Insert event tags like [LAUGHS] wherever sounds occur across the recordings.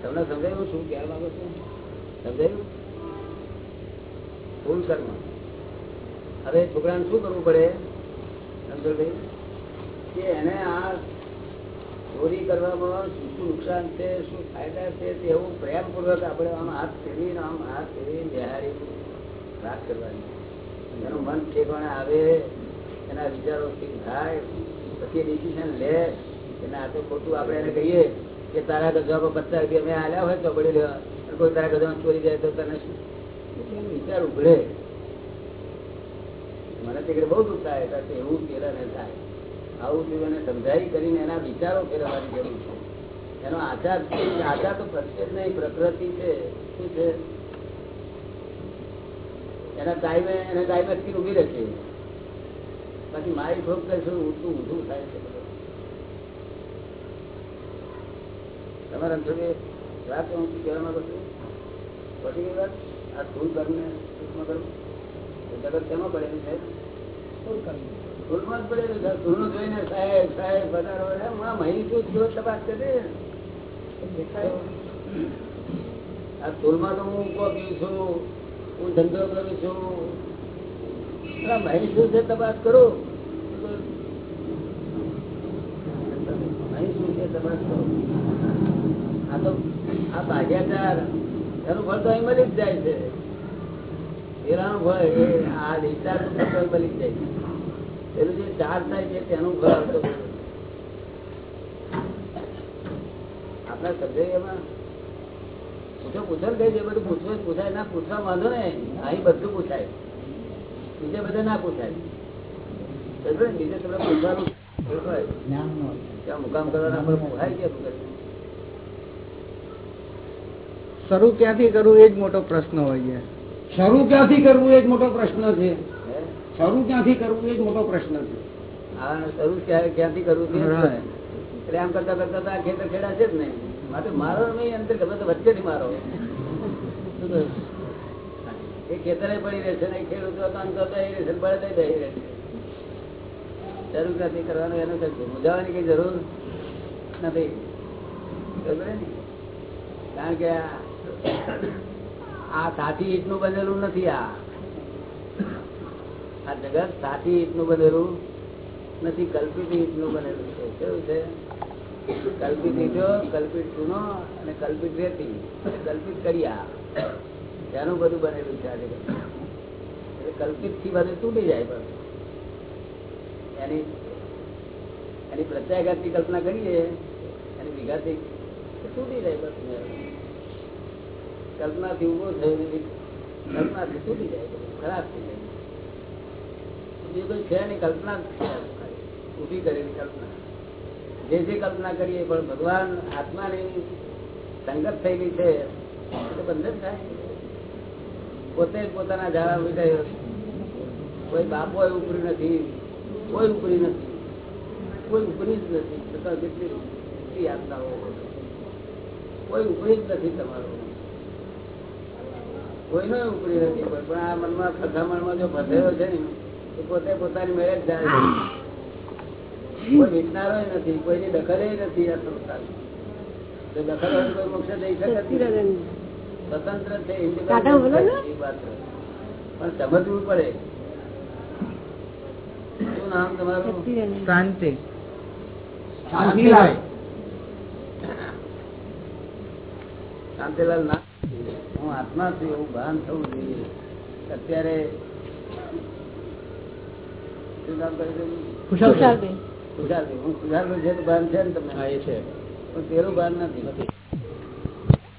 તમને સમજાયું શું કહેવા માંગો છો સમજાયું ભૂલ કર્મ હવે છોકરાને શું કરવું પડે સમજણભાઈ કે એને આ ચોરી કરવામાં શું નુકસાન છે, શું ફાયદા છે, તે એવું પ્રેમપૂર્વક આપણે આમ હાથ ફેરવીને આમ હાથ ફેરવી બિહારી વાત કરવાની. એનું મન ઠેકાણે આવે, એના વિચારો ઠીક થાય, પછી ડિસિઝન લે, એને આ તો ખોટું આપણે એને કહીએ કે તારા ગજામાં પચાસ રૂપિયા મેં આવ્યા હોય તો પડી લેવા કોઈ તારા ગજામાં ચોરી જાય તો તને શું? વિચાર ઉભરે. મને તે બહુ દુઃખ થાય એવું પેલા ને થાય. આવું એને સમજાવી કરીને એના વિચારો ફેરવવાની જરૂર છે. એનો આચાર આચાર તો પ્રત્યેક નહીં, પ્રકૃતિ છે, શું છે? એના ટાઈમે એના ટાઈમે સ્કીન ઊભી રહેશે પછી મારી ભોગ કરશું ઊંધું ઊંધું થાય છે તમારા અંતરે વાત હું કહેવા માંગુ છું? પછી વાત? આ સ્થૂળ કર્મને સૂક્ષ્મ કર્મ જગત કેમાં પડેલું છે? સ્થૂળમાં જ પડેલું તપાસ કરે કરું આ તો, આ ભાગ્યાચાર એનું ફળ તો અહીં મળી જ જાય છે. પેલાનું ફળ આ વિચાર મળી જાય છે. પેલું જે ચાર થાય છે તેનું ફળ આવતો આપણા સબ્જેક્ટ એમાં પૂછો પૂછો કઈ બધું પૂછવું પૂછાય ના પૂછવા વાંધો ને અહીં બધું પૂછાય. બીજે બધે ના પૂછાય. બીજે તમે પૂછવાનું ત્યાં મુકામ કરવાના આપણે પૂછાય કે શરૂ ક્યાંથી કરવું એ જ મોટો પ્રશ્ન હોય છે. શરૂ ક્યાંથી કરવું એ જ મોટો પ્રશ્ન છે? શરૂ ક્યાંથી કરવું એ જ મોટો પ્રશ્ન છે. શરૂ ક્યાંથી કરવું એટલે આમ કરતા કરતા આ ખેતર ખેડા જ નહીં માટે મારો નહીં અંતર ગમે તો વચ્ચેથી મારો. એ ખેતરે પડી રહેશે ને ખેડૂતો કામ કરતા એ રહેશે બળદે બેસી રહેશે શરૂ ક્યાંથી કરવાનું એનું કઈ મુજાવાની કઈ જરૂર નથી. બરોબર ને? કારણ કે આ સાચી ઈટનું બનેલું નથી આ. આ જગત સાચી ઈટનું બનેલું નથી કલ્પિત ઈટનું બનેલું છે. કેવું છે? કલ્પિત ઈટો કલ્પિત ચૂનો અને કલ્પિત રેતી કલ્પિત કર્યા. એનું બધું બનેલું છે આ જગત. એટલે કલ્પિતથી બધું તૂટી જાય પણ. એની એની પ્રત્યાઘાતની કલ્પના કરીએ, એની વિઘાતી તૂટી જાય બસ. કલ્પનાથી ઊભો થયો નથી. કલ્પનાથી તૂટી જાય. ખરાબ થઈ જાય. જે જે કલ્પના કરીએ પણ ભગવાન આત્માની સંગત થયેલી છે. પોતે પોતાના ઝાડા ઉઠાય કોઈ બાપો ઉપરી નથી. કોઈ ઉપરી નથી. કોઈ ઉપરી જ નથી. છતાં કેટલી કેટલી યાતનાઓ કોઈ ઉપરી જ નથી તમારો. કોઈનો ઉપરી નથી. પણ આ મનમાં ફસામણમાં જો ફસાયો છે ને પોતે પોતાની મેળે જ જાય છે. કોઈ વિચનારો નથી કોઈની દખલે નથી આ સંસ્થા દખલ હોય કોઈ મોક્ષ જઈ શકે સ્વતંત્ર છે, પણ સમજવું પડે. શું નામ તમારું? શાંતિ. શાંતિલાલ. શાંતિલાલ ના. હું આત્મા છું એવું ભાન થવું જોઈએ. અત્યારે શું નામ કહ્યું ખુશાલભાઈ ખુશાલભાઈ હું ખુશાલભાઈ છે ભાન છે ને તમને? એ છે. પણ તેનું ભાન નથી.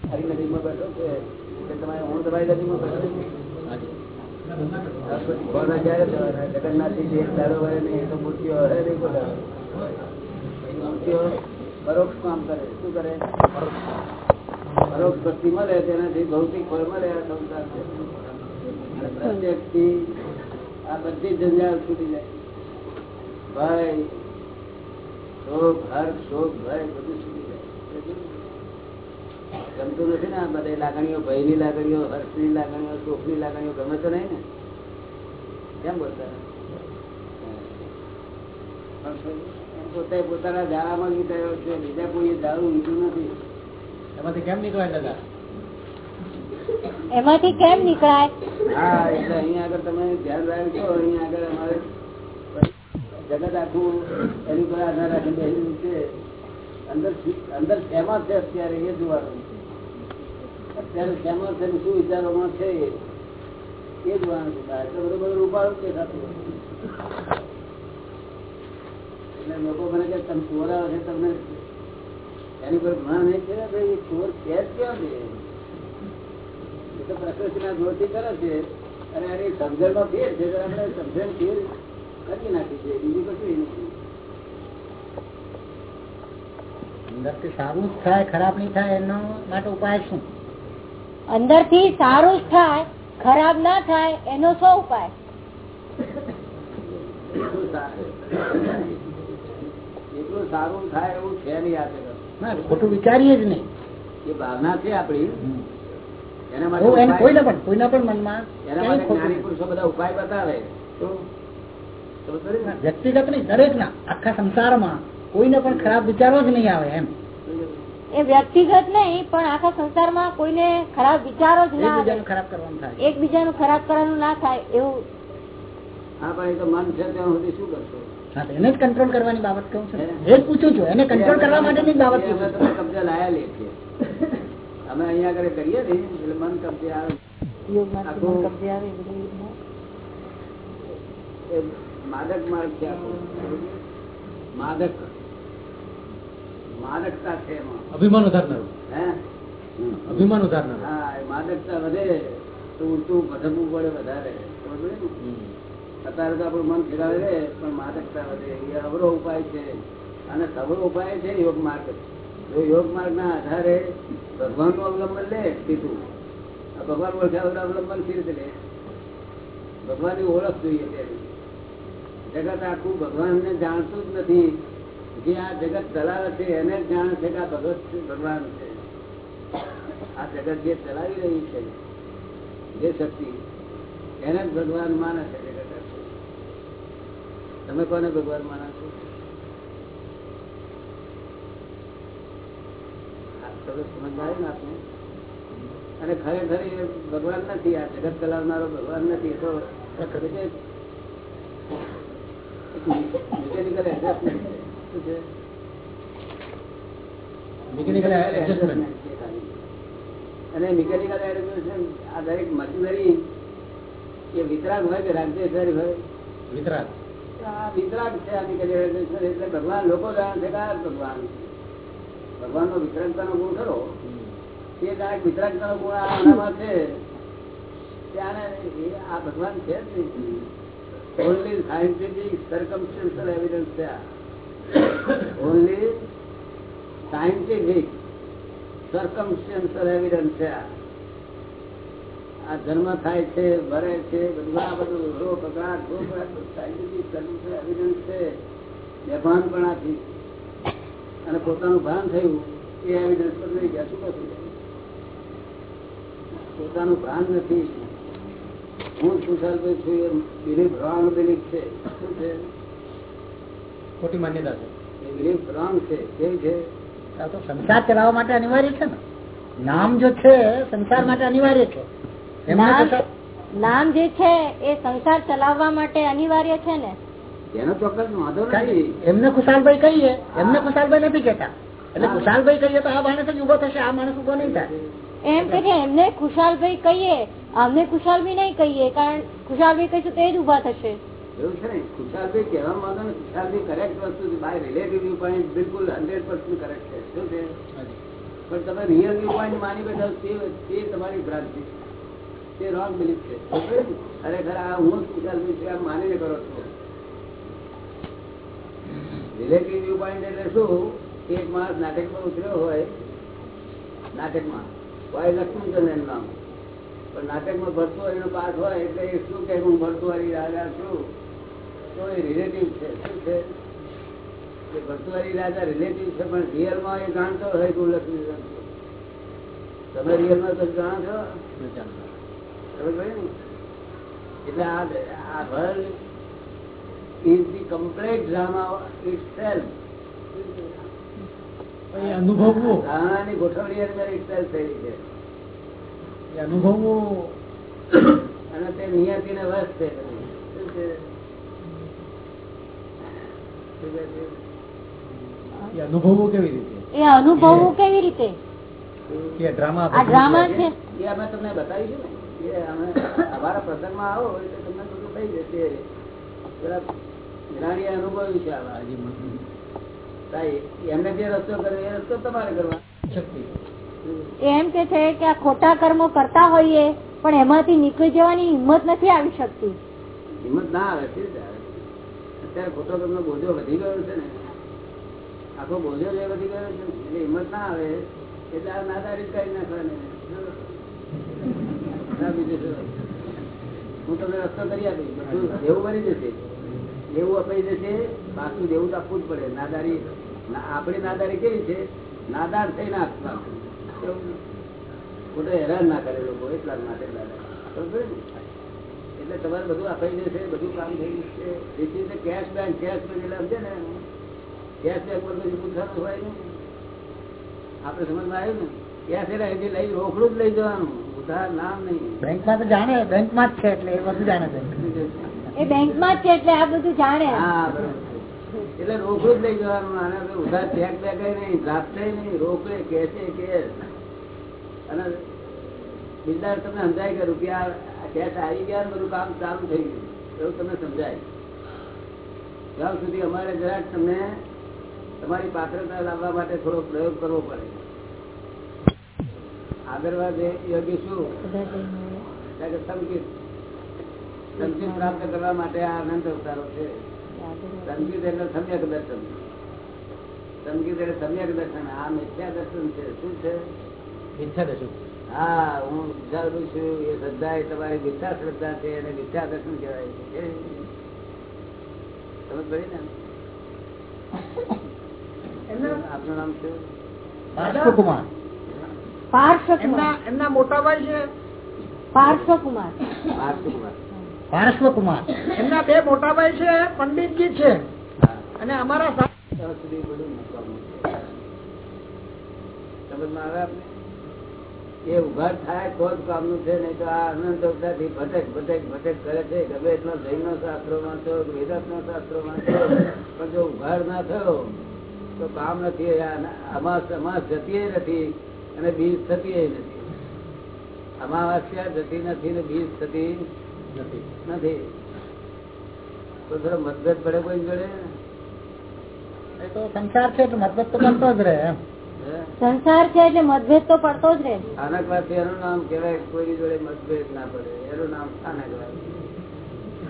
મારી નજીકમાં બેઠો છે તમારે હું તમારી નજીકમાં બેઠો છું? પછી કોના ક્યારે જવાના? જગન્નાથજી એક દાડો હોય ને એ તો મૂર્તિઓ હરે નહીં બોલાવે. મૂર્તિઓ પરોક્ષ કામ કરે. શું કરે? પરોક્ષ ભક્તિ મળે તેનાથી ભૌતિક ફળ મળે આ સંસાર છે. આ બધી જંજાળ છૂટી જાય. ભાઈ શોભ હર્ષ શોભ ભય બધું છૂટી જાય. ગમતું નથી ને આ બધા લાગણીઓ ભયની લાગણીઓ હર્ષની લાગણીઓ શોકની લાગણીઓ ગમે તો નહીં ને? કેમ બોલતા પોતે પોતાના જ વિતાવ્યો છે. બીજા કોઈ દારૂ લીધું નથી. એમાંથી કેમ નીકળાય દાદા? એમાંથી કેમ નીકળાય? હા એટલે અહીંયા આગળ તમે ધ્યાન રાખજો. અહીંયા આગળ અમારે જગત આખું એની પર આધાર રાખીને બેસેલું છે. અંદર અંદર શેમાં છે અત્યારે એ જોવાનું અત્યારે શેમાં છે શું વિચારોમાં છે એ? જોવાનું છે બહાર. બધું બધું રૂપાળું થતું એટલે લોકો મને કે તમે ચોર આવે છે, તમને એની પર ભાન નહીં છે ભાઈ ચોર છે જ કેમ છે? એ તો પ્રકૃતિના જોરથી કરે છે. અને એની સમજણમાં ફેર છે આપણે સમજણ ફેર કરી નાખી છે બીજું કશું નથી સારું જ થાય ખરાબ નહીં થાય એનો માટે ઉપાય શું? અંદરથી સારું જ થાય ખરાબ ના થાય એનો શું ઉપાય? એટલું સારું. થાય એવું છે નહીં આ જગત. ખોટું વિચારીએ જ નહીં. એ ભાવના છે આપણી. એના માટે કોઈને ઉપાય- પણ કોઈના પણ મનમાં એના માટે જ્ઞાની પુરુષો બધા ઉપાય બતાવે? વ્યક્તિગત નહીં દરેક ના આખા સંસારમાં કોઈને પણ ખરાબ વિચારો જ નહીં આવે એમ. એ વ્યક્તિગત નહીં પણ આખા સંસારમાં કોઈને ખરાબ વિચારો જ ના આવે. ખરાબ કરવાનું થાય. એકબીજાનું ખરાબ કરવાનું ના થાય એવું. હા પણ એ તો મન છે ત્યાં સુધી શું કરશો? એને જ કંટ્રોલ કરવાની બાબત કહું છું. હે? એ પૂછું છું એને કંટ્રોલ કરવા માટેની બાબત એ અમે કબજા લાયા લે અહીંયા આગળ કરીએ ને એટલે મન કબજે આવે. કબજે યોગમાં. એ માદક માર્ગ છે માદક. માદકતા છે અભિમાન ઉધારનારું હે? અભિમાન ઉધારનાર હા માદકતા વધે તો ઉલટું ભટકવું પડે વધારે. અત્યારે તો આપણું મન ફેરાવે રે પણ માદકતા વધે. એ અવરો ઉપાય છે. અને સવરો ઉપાય છે યોગ માર્ગ. જો યોગ માર્ગ ના આધારે ભગવાનનું અવલંબન લે સીધું. ભગવાન ઓળખ્યા અવલંબન સી રીતે લે. ભગવાનની ઓળખ જોઈએ તેની. જગત આખું ભગવાન ને જાણતું જ નથી. જે આ જગત ચલાવે છે, એને જ જાણે છે કે આ ભગત ભગવાન છે. આ જગત જે ચલાવી રહી છે, જે શક્તિ, એને જ ભગવાન માને છે જગત તમે કોને ભગવાન માનો છો? તો અને ખરેખર ભગવાન નથી, આ જગત ચલાવનારો ભગવાન નથી. એ તો મિકેનિકલ એડજસ્ટમેન્ટ શું છે? Mechanical adjustment. અને મિકેનિકલ એડજસ્ટમેન્ટ આ દરેક મશીનરી એ વિતરાગ હોય કે રાજ્યશાહી હોય? વિતરાગ. વિતરાગ છે આ મિકેનિકલ એડજસ્ટમેન્ટ એટલે ભગવાન લોકો જાણે છે કે ભગવાન ભગવાન નો વિતરાગતાનો ગુણ ખરો. તે જાણે વિતરાગતાનો ગુણ આનામાં છે. ત્યાં આ ભગવાન છે જ નહીં. ઓનલી સાયન્ટિફિક સર્કમસ્ટન્શિયલ એવિડન્સ છે ઓનલી સાયન્ટિફિક સર્કમસ્ટન્શિયલ એવિડન્સ છે આ. જન્મ થાય છે ભરે છે, બધું બધું રો પકડાટ રો સાયન્ટિફિક સર્કમસ્ટન્શિયલ એવિડન્સ છે. બેભાનપણાથી અને પોતાનું ભાન થયું, એ એવિડન્સ પર નહીં ગયા શું કશું પોતાનું ભાન નથી. હું સુશાલભાઈ છું એમ બિલીફ રોંગ બિલીફ છે. શું છે? ખોટી માન્યતા છે. બિલીફ રોંગ છે. કેવી છે? સંસાર. ચલાવવા માટે અનિવાર્ય છે ને? નામ જો છે સંસાર માટે અનિવાર્ય છે. એમને નામ જે છે એ સંસાર ચલાવવા માટે અનિવાર્ય છે ને? એનો ચોક્કસ વાંધો નથી. એમને ખુશાલભાઈ કહીએ. એમને ખુશાલભાઈ નથી કેતા એટલે ખુશાલભાઈ કહીએ તો આ માણસ જ ઊભો થશે આ માણસ ઊભો નહીં થાય. એમ કે એમને ખુશાલભાઈ કહીએ અમને ખુશાલભાઈ નહીં કહીએ કારણ ખુશાલભાઈ કહીશું તો એ જ ઊભા થશે. એવું છે ને? ખુશાલભાઈ કહેવા માંગો ને ખુશાલભાઈ કરેક્ટ વસ્તુ છે બાય રિલેટિવ પોઈન્ટ બિલકુલ હંડ્રેડ પર્સન્ટ કરેક્ટ છે. શું છે? પણ તમે રિયલ વ્યૂ પોઈન્ટ માની બેઠા તે તે તમારી ભ્રાંતિ તે રોંગ બિલીફ છે. ને? ખરેખર આ હું ખુશાલભાઈ છે આમ માનીને કરો છો. રિલેટિવ વ્યૂ પોઈન્ટ એટલે શું? એક માણસ નાટકમાં ઉતર્યો હોય નાટકમાં. હોય લક્ષ્મીચંદ્ર એનું નામ. પણ નાટકમાં ભરતુઆરી નો પાઠ હોય એટલે એ શું કે હું ભરતુઆરી રાજા છું? તો એ રિલેટિવ છે. શું છે? એ ભરતુઆરી રાજા રિલેટિવ છે પણ રિયલમાં એ જાણતો હોય કે હું લક્ષ્મીચંદ્ર છું. તમે રિયલમાં તો જાણો છો? ખબર એટલે આ આ world is the complete drama itself. અનુભવવું. ધારણાની ગોઠવણી અંદર ઇટ સેલ્ફ છે. અનુભવવું. અને તે નિયતિને વશ છે. બધી. શું છે? શું કહે છે? એ અનુભવવું કેવી રીતે? એ અનુભવવું કેવી રીતે? કે ડ્રામા આ ડ્રામા છે. એ અમે તમને બતાવીશું ને. એ અમે અમારા પ્રસંગમાં આવો એટલે તમને બધું થઈ જશે. પેલા જ્ઞાનીએ અનુભવ્યું છે આવા. તાઈ એમને જે રસ્તો કર્યો એ રસ્તો તમારે કરવા શક્તિ એમ કે છે કે આ ખોટા કર્મો કરતા હોઈએ પણ એમાંથી નીકળી જવાની હિંમત નથી આવી શકતી. હિંમત ના આવે છે અત્યારે ખોટો તમને બોજો વધી ગયો છે ને. આખો બોજો જે વધી ગયો છે એટલે હિંમત ના આવે એટલે આ નાદારી કરી નાખવાની. હું તમને રસ્તો કરી આપીશ બધું કરી બની જશે. દેવું અપાઈ જશે બાકી દેવું તો આપવું જ પડે. નાદારી ના- આપણી નાદારી કેવી છે? નાદાર થઈને આપતા? ખોટો હેરાન ના કરે લોકો એટલા જ માટે ને? એટલે તમારે બધું અપાઈ જશે બધું કામ થઈ જશે. is the cash bank. cash એટલે સમજે ને? કેશ બેંક પર કશું પૂછવાનું હોય નહીં. આપણે સમજમાં આવ્યું ને? કેશ એટલે અહીંથી લઈ રોકડું જ લઈ જવાનું. ઉધાર નામ નહીં. બેંકમાં તો જાણે બેંકમાં જ છે એટલે એ બધું જાણે છે. એ બેંકમાં જ છે એટલે આ બધું જાણે. એટલે રોકડું જ લઈ જવાનું આને ઉધાર ચેક બેક નહીં ડ્રાફ્ટ નહીં રોકડે કેશે કેશ. અને બિલ્ડર તમને સમજાય કે રૂપિયા કેશ આવી ગયા બધું કામ ચાલુ થઈ ગયું. એવું તમને સમજાય. ત્યાં સુધી અમારે જરાક તમને તમારી પાત્રતા લાવવા માટે થોડો પ્રયોગ કરવો પડે. આગળવાદ એ યોગ્ય શું? સંકિત. સંકિત પ્રાપ્ત કરવા માટે આ આનંદ અવતારો છે. સંગીત એટલે સમ્યક દર્શન. સંગીત એટલે સમ્યક દર્શન. આ મિથ્યા દર્શન છે. શું છે? મિથ્યા દર્શન. હા હું વિચારું છું એ શ્રદ્ધા એ તમારી મિથ્યા શ્રદ્ધા છે એને મિથ્યા દર્શન કહેવાય છે. સમજ પડી ને? આપનું નામ શું? પાર્શ્વકુમાર. પાર્શ્વકુમાર. એમના મોટા ભાઈ છે. પાર્શ્વકુમાર. પાર્થકુમાર. પાર્શ્વકુમાર. એમના બે મોટાભાઈ છે પંડિતજી છે. અને અમારા એ ઉઘાડ થાય તો જ કામનું છે નહીં તો આ અનંત અવતારથી ભટક ભટક ભટક કરે છે. ગમે એટલો જૈનો શાસ્ત્રોમાં છો વેદાંતના શાસ્ત્રો વાંચો પણ જો ઉઘાડ ના થયો તો કામ નથી. અમાસ અમાસ જતી નથી અને બીજ થતી નથી. અમાવાસ્યા જતી નથી ને બીજ થતી નથી. તો થોડો મતભેદ પડે કોઈ જોડે? એ તો સંસાર છે એટલે મતભેદ તો પડતો જ રહે એમ. સંસાર છે એટલે મતભેદ તો પડતો જ રહે. સ્થાનક એનું નામ કહેવાય કોઈની જોડે મતભેદ ના પડે. એનું નામ સ્થાનક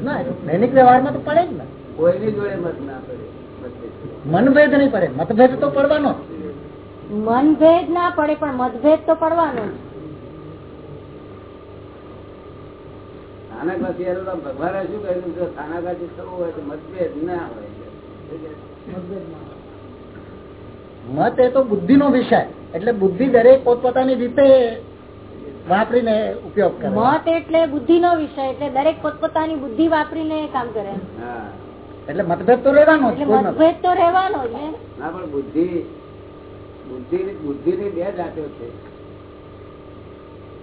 ના તો દૈનિક વ્યવહારમાં તો પડે જ ને. કોઈની જોડે મત ના પડે મતભેદ મનભેદ નહીં પડે. મતભેદ તો પડવાનો મનભેદ ના પડે પણ મતભેદ તો પડવાનો જ. સ્થાનક વાસી ભગવાને શું કહ્યું છે સ્થાનક વાસી થવું હોય તો મતભેદ ના હોય. મત એ તો બુદ્ધિ નો વિષય. એટલે બુદ્ધિ દરેક પોતપોતાની રીતે વાપરીને ઉપયોગ કરે. મત એટલે બુદ્ધિ નો વિષય એટલે દરેક પોતપોતાની બુદ્ધિ વાપરીને કામ કરે. હા. એટલે મતભેદ તો રહેવાનો જ મતભેદ તો રહેવાનો જ ને. ના પણ બુદ્ધિ બુદ્ધિ ની બે જાતો છે.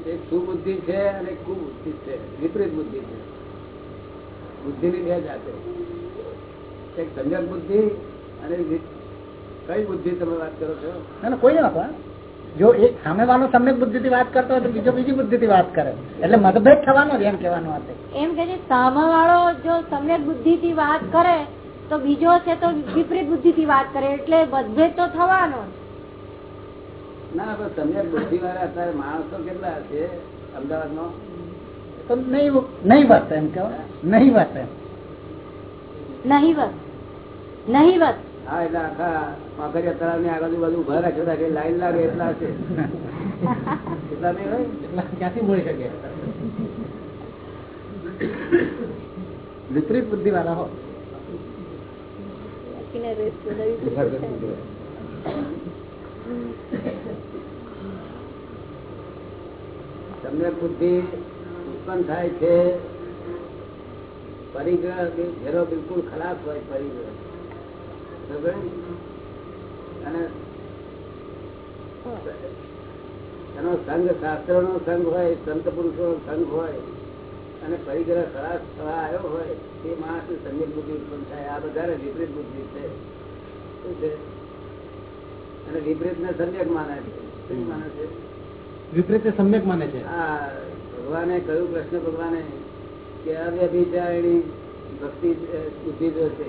એક સુબુદ્ધિ છે અને કુબુદ્ધિ છે. વિપરીત બુદ્ધિ છે. બુદ્ધિની બે જાતે એક સમ્યક બુદ્ધિ અને કઈ બુદ્ધિ તમે વાત કરો છો? ના, ના, કોઈ ના જો એક સામેવાળો સમ્યક બુદ્ધિથી વાત કરતો હોય તો બીજો બીજી બુદ્ધિ થી વાત કરે. એટલે મતભેદ થવાનો એમ કહેવાનું આ એમ કે સામે વાળો જો સમ્યક બુદ્ધિ થી વાત કરે તો બીજો છે તો વિપરીત બુદ્ધિ થી વાત કરે. એટલે મતભેદ તો થવાનો જ. ના પણ સમ્યક બુદ્ધિ વાળા અત્યારે માણસો કેટલા છે અમદાવાદ તો નહીં નહીં વાત એમ કેવાય નહીં વાત એમ. નહીવત નહીવત હા એટલે આખા પાખરિયા તળાવની આગળ બાજુ ઊભા રાખ્યો હતા કે લાઈન લાગે એટલા છે. એટલા નહીં હોય? એટલા ક્યાંથી મળી શકે? વિપરીત બુદ્ધિ વાળા હો સમ્યક બુદ્ધિ ઉત્પન્ન થાય છે, પરિગ્રહ ઘેરો બિલકુલ ખરાબ હોય પરિગ્રહ. અને એનો સંઘ શાસ્ત્ર નો સંઘ હોય, સંત પુરુષો નો સંઘ હોય, અને પરિગ્રહ ખરાબ થવા આવ્યો હોય, તે માણસ સંગીત બુદ્ધિ ઉત્પન્ન થાય. આ બધા વિપરીત બુદ્ધિ છે. અને વિપરીત ને સમ્યક માને છે. માને છે? વિપરીત સમ્યક માને છે. ભગવાને કહ્યું, કૃષ્ણ ભગવાને, કે અવ્યભિચારણી ભક્તિ બુદ્ધિ જો છે.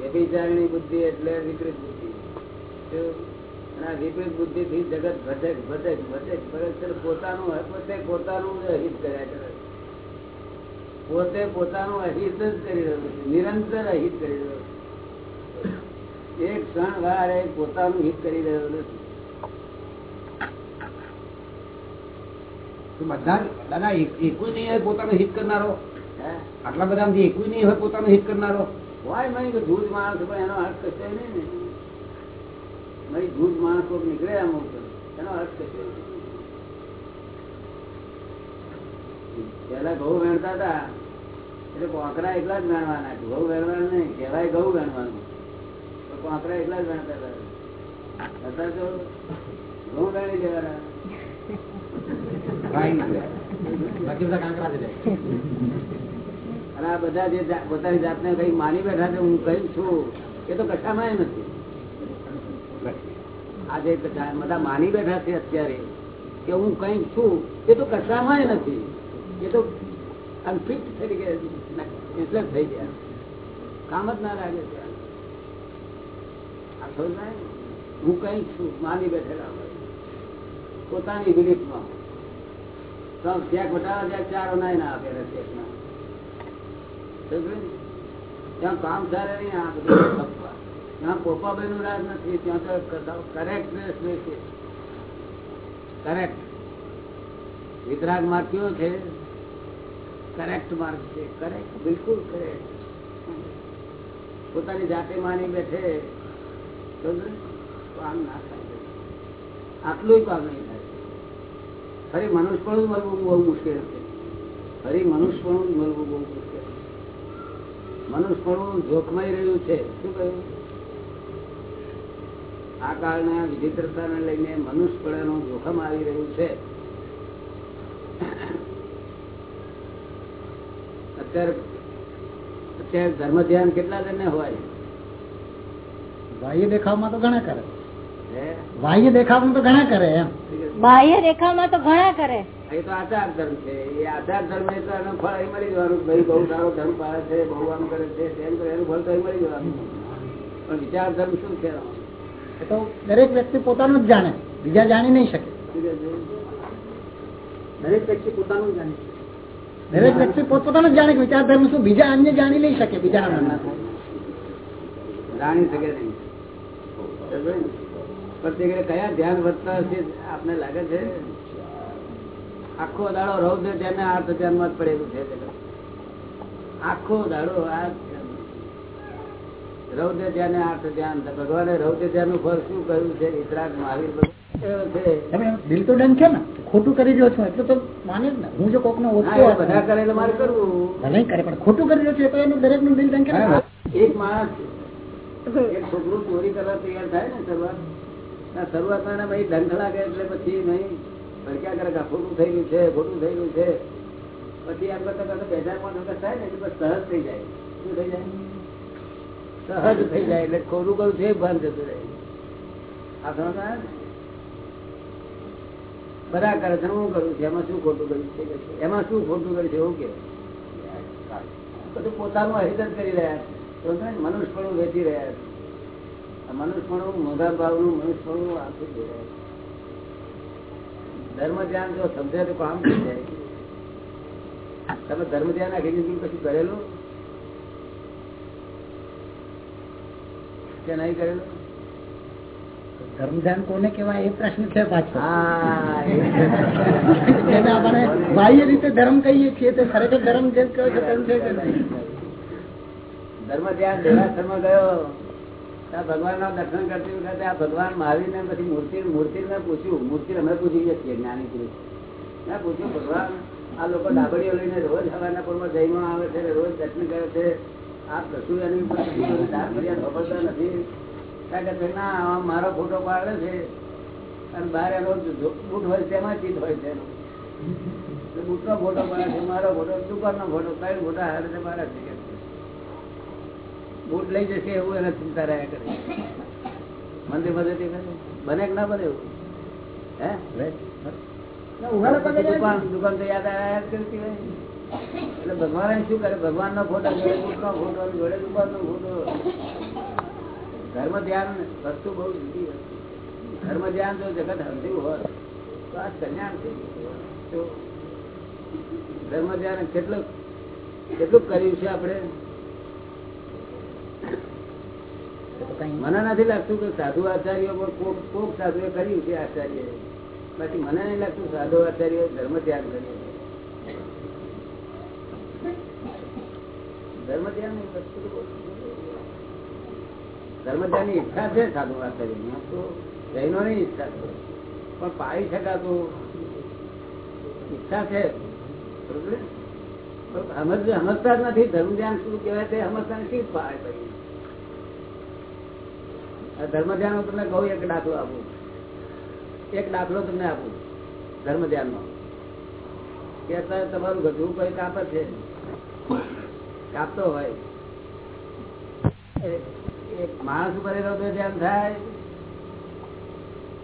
વ્યભિચારણી બુદ્ધિ એટલે વિપરીત બુદ્ધિ. અને વિપરીત બુદ્ધિ થી જગત ભટક ભટક ભટક ભટક પોતાનું પોતે પોતાનું અહિત કર્યા કરે પોતે પોતાનું અહિત જ કરી રહ્યું છે. નિરંતર અહિત કરી રહ્યો એક ક્ષણ વાર પોતાનું હિત કરી રહ્યો નથી. બધા દાદા એકુય નહીં હોય પોતાનું હિત કરનારો. આટલા બધા એકુય નહીં હોય પોતાનું હિત કરનારો. હોય નહીં કે ધૂળ માણસ પણ એનો અર્થ કશો નહીં ને. મારી ધૂળ માણસ નીકળે એનો અર્થ કશો પેલા ઘઉં વેણતા હતા. એટલે કોંકરા એકલા જ વેણવાના ઘઉં વેણવાનું નહીં કહેવાય ઘઉં વેણવાનું. તો કોંકરા એકલા જ વેણતા હતા. તો ઘઉં વેણી દેવાના. અને આ બધા જે પોતાની જાતને કઈ માની બેઠા છે હું કઈ છું એ તો કશામાં નથી. આ જે બધા માની બેઠા છે અત્યારે કે હું કંઈક છું એ તો કશામાં નથી. એ તો અનફિટ તરીકે એટલે થઈ ગયા. કામ જ ના લાગે છે. આ સમજ હું કંઈક છું માની બેઠેલા હોય. પોતાની બિલીફમાં તો ચેક ત્યાં ચારો નાય ના? આપે ત્યાં નહીં, આ ત્યાં પોપાભાઈ નું નથી, ત્યાં તો કરેક્ટ છે. કરેક્ટ વિતરાગ માર્ગ કયો છે? કરેક્ટ માર્ગ છે. કરેક્ટ બિલકુલ કરેક્ટ પોતાની જાતે માની બેઠે. આમ ના થાય. આટલું કામ ફરી મનુષ્યપણું જ મળવું બહુ મુશ્કેલ છે. ફરી મનુષ્યપણું જ મળવું બહુ મુશ્કેલ છે. મનુષ્યપણું જોખમાઈ રહ્યું છે. શું કહ્યું? આ કાળના વિચિત્રતાને લઈને મનુષ્યપણાનું જોખમ આવી રહ્યું છે. અત્યારે અત્યારે ધર્મ ધ્યાન કેટલા જણને હોય? બાહ્ય દેખાવમાં તો ઘણા કરે. બાહ્ય દેખાવમાં તો ઘણા કરે એમ. બાહ્ય દેખાવમાં તો ઘણા કરે. એ તો આચાર ધર્મ છે. એ આચાર ધર્મ એ તો એનું ફળ અહીં મળી જવાનું. ભાઈ બહુ સારો ધર્મ પાડે છે બહુ આમ કરે છે તેમ કરે એનું ફળ તો અહીં મળી જવાનું. પણ વિચાર ધર્મ શું છે એ તો દરેક વ્યક્તિ પોતાનું જ જાણે. બીજા જાણી નહીં શકે? દરેક વ્યક્તિ પોતાનું જાણે. દરેક વ્યક્તિ પોતપોતાનું જ જાણે કે વિચાર ધર્મ શું? બીજા અન્ય જાણી નહીં શકે બીજાના મનમાં જાણી શકે નહીં. ને? પણ કયા ધ્યાન વધતા હશે આપને લાગે છે? આખો દાડો રૌદ્ર ધ્યાન આર્થ ધ્યાનમાં જ પડેલું છે આખો દાડો આ રૌદ્ર ધ્યાન આર્થ ધ્યાન. ભગવાને રૌદ્ર ધ્યાનનું ફળ શું કહ્યું છે? વિતરાગ મહાવીર ભગવાન કહ્યું છે? તમે એમ દિલ તો ડન છે ને. ખોટું કરી રહ્યો છું એટલે તો માને જ ને. હું જો કોક નો બધા કરે એટલે મારે કરવું. ભલે કરે પણ ખોટું કરી રહ્યો છું તો એનું દરેકનું દિલ ડન કે એક માણસ એક છોકરું ચોરી કરવા તૈયાર થાય ને શરૂઆત. ના શરૂઆતમાં ભાઈ દંડ લાગે એટલે પછી નહીં. ભડક્યા કરે ખોટું થયેલું છે, ખોટું થયેલું છે. પછી એમ કરતા કરતા બે વખત થાય ને, એટલે સહજ થઈ જાય. શું થઈ જાય? સહજ થઈ જાય એટલે ખોટું કરું છે ભાન જતું રહે. આ સમજ બધા કરે છે, હું કરું છું, એમાં શું ખોટું કર્યું છે એમાં શું ખોટું કર્યું છે, એવું કે. બધું પોતાનું અહિત કરી રહ્યા છે. મનુષ્ય પણ વેચી રહ્યા છે. ભાવનું આખું ધર્મ ધ્યાન જો સમજે તો કામ થઈ જાય. તમે ધર્મ ધ્યાન આખી જિંદગી કશું કરેલું? કે નહીં કરેલું? ધર્મ ધ્યાન કોને કેવાય એ પ્રશ્ન છે પાછો. જેને આપણે બાહ્ય રીતે ધર્મ કહીએ છીએ તે ખરેખર ધર્મ જેમ કહો છો તેમ છે કે નહીં? ધર્મ ધ્યાન ધર્મ ગયો. ભગવાન ના દર્શન કરતી વખતે આ ભગવાન મહાવીર ને પછી મૂર્તિ મૂર્તિ મેં પૂછ્યું. મૂર્તિ અમે પૂછી છીએ જ્ઞાની પૂછ્યું, ભગવાન, આ લોકો ડાબડીઓ લઈને રોજ હવાના પૂર્વ જઈમાં આવે છે ને રોજ દર્શન કરે છે. આ કશું એની ખબરતા નથી કારણ કે ના મારો ફોટો પાડે છે. અને બહાર એનો બુટ હોય તેમાં ચીજ હોય છે. તો ફોટો પાડે છે, મારો ફોટો, દુકાનનો ફોટો કઈ ફોટા હારે છે મારા છે. બુટ લઈ જશે એવું એને ચિંતા રહ્યા કરે મંદિર મદદ બને કે ના બને એવું? હે? ઉઘાડા પગે જાય દુકાન દુકાન તો યાદ આયા કરતી હોય. એટલે ભગવાન શું કરે? ભગવાન નો ફોટો જોડે નો ફોટો જોડે દુકાન નો ફોટો ધર્મ ધ્યાન વસ્તુ બહુ જુદી ધર્મ ધ્યાન જો જગત હલતું હોય. તો આ કલ્યાણ થઈ ધર્મ ધ્યાન કેટલું કેટલું કર્યું છે આપણે? મને નથી લાગતું કે સાધુ આચાર્ય કોક કોક સાધુએ કર્યું છે આચાર્ય બાકી મને નહીં લાગતું સાધુ આચાર્ય ધર્મ ત્યાગ કર્યો ની ઈચ્છા છે સાધુ આચાર્ય તો જૈનો ઈચ્છા છે. પણ પાડી શકાતું ઈચ્છા છે. સમજતા જ નથી. ધર્મ ધ્યાન શું કહેવાય તે સમજતા નથી. પાડે પછી ધર્મ ધ્યાન તમને કહું એક દાખલો આપું. એક દાખલો તમને આપું ધર્મ ધ્યાન નો કે અત્યારે તમારું ગધું કોઈ કાપે છે? કાપતો હોય. એક માણસ ઉપર રૌદ્ર ધ્યાન થાય.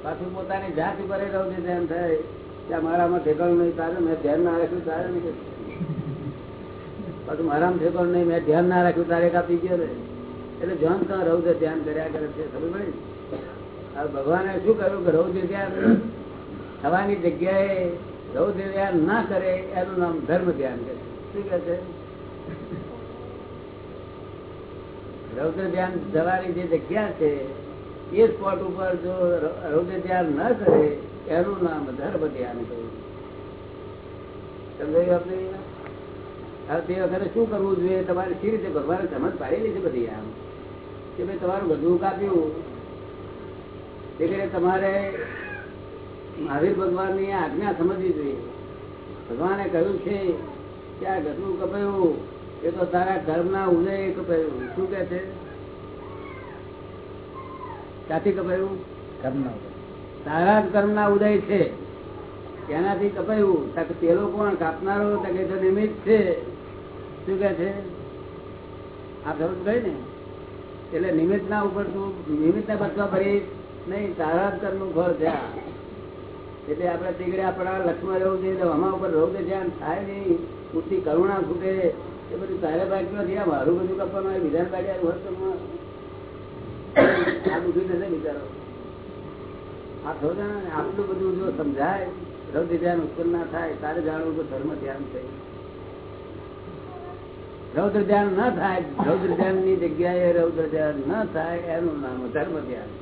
પાછું પોતાની જાત ઉપર રૌદ્ર ધ્યાન થાય. કે મારામાં ઠેકાણું નહીં, તારે મેં ધ્યાન ના રાખ્યું, તારે નહીં. પાછું મારામાં ઠેકાણું નહીં, મેં ધ્યાન ના રાખ્યું, તારે કાપી ગયો ને? એટલે જોન તો રૌદ્ર ધ્યાન કર્યા કરે છે, ખબર પડે? ભગવાને શું કર્યું કે રૌદ્ર ધ્યાન થવાની જગ્યાએ રૌદ્ર ધ્યાન ના કરે, એનું નામ ધર્મ ધ્યાન કરે શું કહે છે? રૌદ્ર ધ્યાન જવાની જે જગ્યા છે, એ સ્પોટ ઉપર જો રૌદ્ર ધ્યાન ન કરે, એનું નામ ધર્મ ધ્યાન કર્યું સમજાયું આપણે હવે તે વખતે શું કરવું જોઈએ? તમારે કઈ રીતે ભગવાને સમજ પાડેલી છે બધી આમ? કે ભાઈ તમારું બધું કાપ્યું. તે કરીને તમારે મહાવીર ભગવાનની આજ્ઞા સમજવી જોઈએ. ભગવાને કહ્યું છે કે આ ગધું કપાયું એ તો તારા કર્મના ઉદય કપાયું. શું કે છે? ક્યાંથી કપાયું? કર્મના તારા કર્મના ઉદય છે. તેનાથી કપાયું. પેલો કોણ? કાપનારો તક નિમિત્ત છે. શું કે છે? આ સમજ ગઈ ને, એટલે નિમિત્ત ના ઉપર તું નિમિત્ત ને બચવા ભરી નહીં તારા નું ઘર ફળ એટલે આપણે તીકડે આપણા લક્ષ્મણ રહેવું જોઈએ, તો ઉપર રહું ધ્યાન થાય નહીં, પૂરતી કરુણા ખૂટે, એ બધું તારે બાકી નથી, આ મારું બધું કપવાનું વિધાન હોય તો આ બધું નથી બિચારો. આ થોડું આટલું બધું જો સમજાય રૌદ્ર ધ્યાન ઉત્પન્ન ના થાય, તારે જાણવું કે ધર્મ ધ્યાન છે. રૌદ્ર ધ્યાન ન થાય રૌદ્ર ધ્યાનની જગ્યાએ રૌદ્ર ધ્યાન ન થાય, એનું નામ ધર્મ ધ્યાન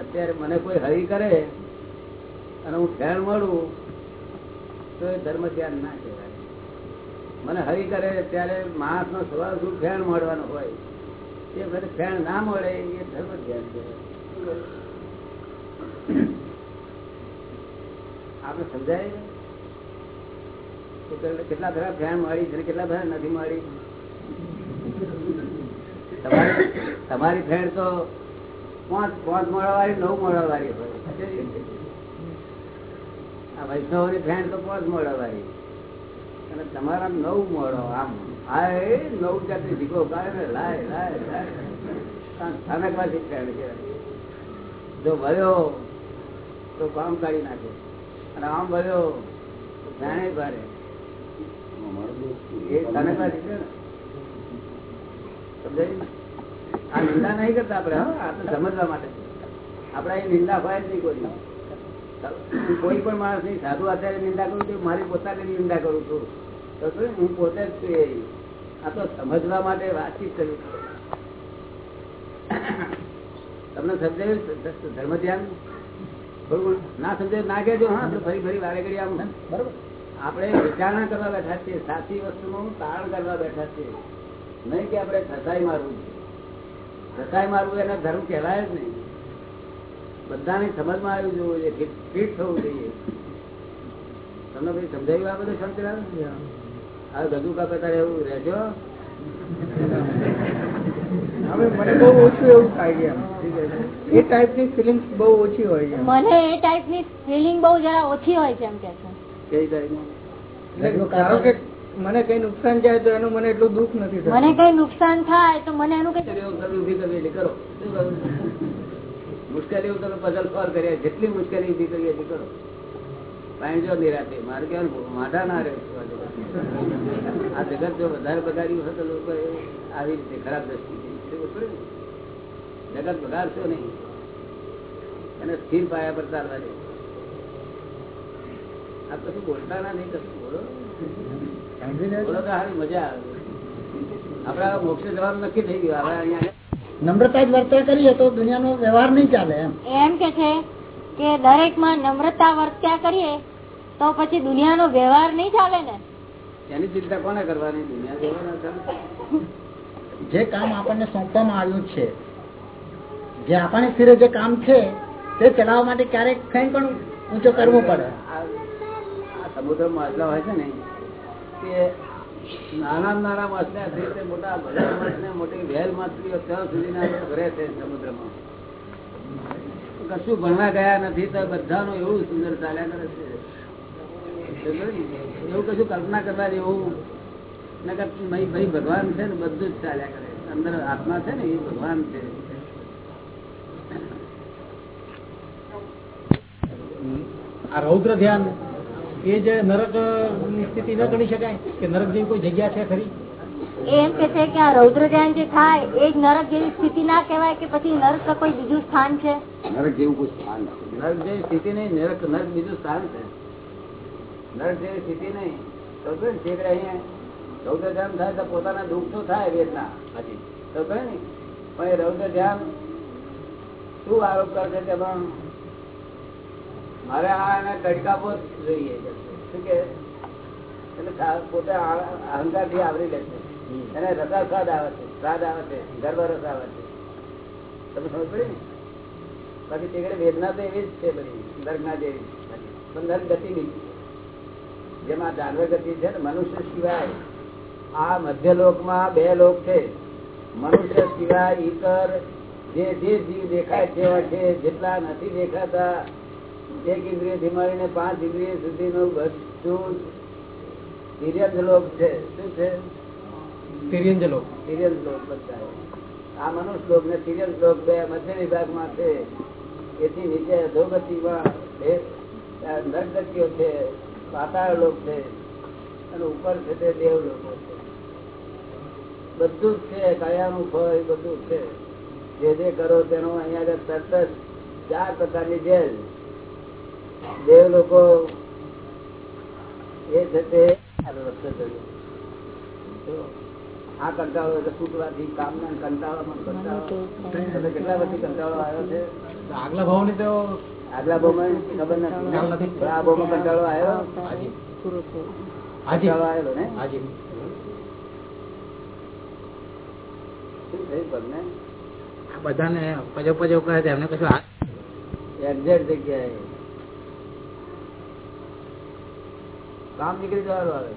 અત્યારે મને કોઈ હરી કરે અને હું ફેણ મળું, તો એ ધર્મ ધ્યાન ના કહેવાય. મને હરી કરે ત્યારે માણસ નો સ્વભાવ શું? ફેણ મળવાનો હોય. તે મને ફેણ ના મળે, એ ધર્મ ધ્યાન કહેવાય. આપણે સમજાય? કેટલા- કેટલા બધા મારી છે કેટલા બધા નથી મારી? તમારી તમારી તો પાંચ પાંચ મોડા વાળી નવ મોડા વાળી આ વૈષ્ણવની ફેણ તો પાંચ મોડા વાળી અને તમારા નવ મોડો આમ હા એ નવ જાતિ ભીગો કાઢે ને, લાય લાય લાય. સ્થાનકવાસી ફેણ છે. જો ભર્યો તો કામ કાઢી નાખે. અને આમ ભર્યો જાણે ભારે એ સ્થાનકવાસી છે ને સમજાયું ને? નિંદા નહીં જ નહીં કોઈ કોઈ પણ માણસ નહીં, સાધુ આચાર્ય નિંદા કરું છું, મારી પોતાની નિંદા કરું છું. તો? હું પોતે જ છું. આ તો સમજવા માટે વાતચીત કરી તમને સમજાયું? ધર્મ ધ્યાન બરોબર? ના સમજાયું? ના કહેજો, હા, તો ફરી ફરી વારે ઘડી આમ બરોબર. આપણે વિચારણા કરવા બેઠા છીએ સાચી વસ્તુનું તારણ કરવા બેઠા છીએ. નહીં કે આપણે ઠસાઈ મારવું ઠસાઈ મારવું એના ધર્મ કહેવાય જ નહીં. બધાને સમજમાં આવ્યું જોવું જોઈએ ફિટ ફિટ થવું જોઈએ. તમને પછી સમજાયું આ બધું શાંતિલાલ આ ગજુ કાપે તારે એવું રહેજો. હવે મને બહુ ઓછું એવું થાય છે. એ ટાઈપની ફિલિંગ્સ બહુ ઓછી હોય છે. મને એ ટાઈપની ફિલિંગ બહુ જરા ઓછી હોય છે એમ કે છે. કઈ કે મને કઈ નુકસાન જાય તો એનું મને એટલું દુઃખ નથી થતું. મને કઈ નુકસાન થાય તો મને એનું કઈ કરો. મુશ્કેલીઓ તમે પઝલ સોલ્વ કર્યા જેટલી મુશ્કેલી ઊભી કરી એટલી કરો. પાણી જો નિરાતે મારે કહેવાનું માધા ના રહે. આ જગત જો વધારે બગાડ્યું હોય તો લોકો આવી રીતે ખરાબ દ્રષ્ટિ જગત બગાડશો નહીં. એને સ્થિર પાયા પર ચાલવા દે. આ કશું બોલતા ના નહીં કશું બોલો. બોલો તો હારી મજા આવે. આપડા મોક્ષ જવાનું નક્કી થઈ ગયું. હવે અહીંયા નમ્રતા જ વર્તન કરીએ તો દુનિયાનો વ્યવહાર નહીં ચાલે એમ. એમ કે છે કે દરેકમાં નમ્રતા વર્ત્યા કરીએ તો પછી દુનિયાનો વ્યવહાર નહીં ચાલે ને? એની ચિંતા કોને કરવાની? દુનિયા જે કામ આપણને સોંપવામાં આવ્યું છે જે આપણે સ્થિરે જે કામ છે તે ચલાવવા માટે ક્યારેક કઈ પણ ઊંચો કરવો પડે. સમુદ્ર માછલા હોય છે ને તે નાના નાના માછલા છે મોટા બધા માછલા, મોટી વેલ માછલીઓ ત્યાં સુધીના રહે છે સમુદ્રમાં. કશું ભણવા ગયા નથી તો બધાનું એવું સુંદર ચાલ્યા કરે છે. એવું કશું કલ્પના કરતા એવું નકર ભાઈ ભાઈ ભગવાન છે ને બધું જ ચાલ્યા કરે અંદર આત્મા છે ને એ ભગવાન છે. આ રૌદ્ર ધ્યાન એ જે નરક સ્થિતિ ન ગણી શકાય કે નરક જેવી કોઈ જગ્યા છે ખરી? એમ કે છે કે આ રૌદ્ર જે થાય એ જ નરક જેવી સ્થિતિ ના કહેવાય કે પછી નરક તો કોઈ બીજું સ્થાન છે? નરક જેવું કોઈ સ્થાન નથી નરક જેવી સ્થિતિ નહીં નરક નરક બીજું સ્થાન છે. નરક જેવી સ્થિતિ નહીં. તો કહે ને રૌદ્ર ધ્યાન થાય તો પોતાના દુઃખ તો થાય વેદના? હજી તો કહે ને પણ એ રૌદ્ર ધ્યાન શું આરોપ કરશે કે પણ મારે આ એને કડકાપો જોઈએ શું કે? એટલે પોતે અહંકારથી આવરી લે છે. એને રસા સ્વાદ આવે છે. સ્વાદ આવે છે. ગર્ભ રસ આવે છે. તમે સમજ પડી ને? બાકી તે વેદના તો એવી જ છે બધી. દર્ગના જેવી. પણ દર્ગ ગતિ નહીં. જેમાં જાનવર ગતિ છે ને મનુષ્ય સિવાય આ મધ્ય લોકમાં બે લોક છે. મનુષ્ય સિવાય ઈતર જે જે જીવ દેખાય છે એવા છે જેટલા નથી દેખાતા એક ઇન્દ્રિયથી મળીને પાંચ ઇન્દ્રિય બધું છે. શું છે? બધા આ મનુષ્ય ને તિર્યક બે મધ્ય વિભાગમાં છે. એથી નીચે અધોગતિમાં નરગતિઓ છે. પાતાળ લોક છે. અને ઉપર છે તે દેવ લોકો છે. બધું જ છે. કયાનું ફળ બધું છે. જે જે કરો તેનો અહીંયા તરત જ ચાર પ્રકારની જેલ. દેવ લોકો એ છે તે આ કંટાળો એટલે છૂટવાથી કામના કંટાળામાં કંટાળો. કેટલા પછી કંટાળો આવ્યો છે. આગલા ભાવની તો આગલા ભાવમાં ખબર નથી. આ ભાવમાં કંટાળો આવ્યો? કંટાળો આવેલો ને? હાજી. બધાને પજો પજો કહે છે. એમને કશું એક્ઝેક્ટ જગ્યાએ. કામ નીકળી જવાનું આવે.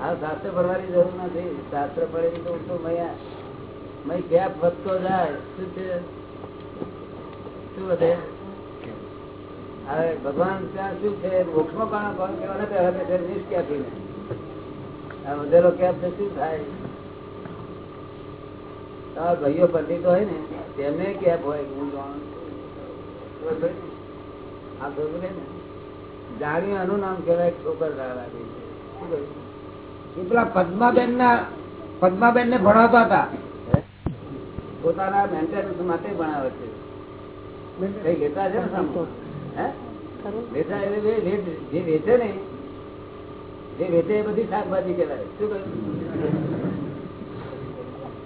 આ શાસ્ત્ર ભરવાની જરૂર નથી. શાસ્ત્ર પડે તો તો મૈયા ગેપ વધતો જાય. શું છે? શું વધે હવે ભગવાન ત્યાં શું છે? મોક્ષમાં પણ કોણ કેવાના કે હવે તે નિષ્ઠ ક્યાંથી ને? આ વધેલો કેપ છે શું થાય? તમારા ભાઈઓ પંડિત હોય ને, તેમને કેપ હોય? હું જાણું છું. આ ખબર ને? જાણ્યું એનું નામ કહેવાય ઠોકર? એ પેલા પદ્માબેન ના પદ્માબેન ને ભણાવતા હતા. પોતાના મેન્ટેનન્સ માટે ભણાવે છે. લેતા છે ને સામે? હે? લેતા એટલે વે- વે- જે વેચે ને જે વેચે એ બધી શાકભાજી કહેવાય. શું કહ્યું?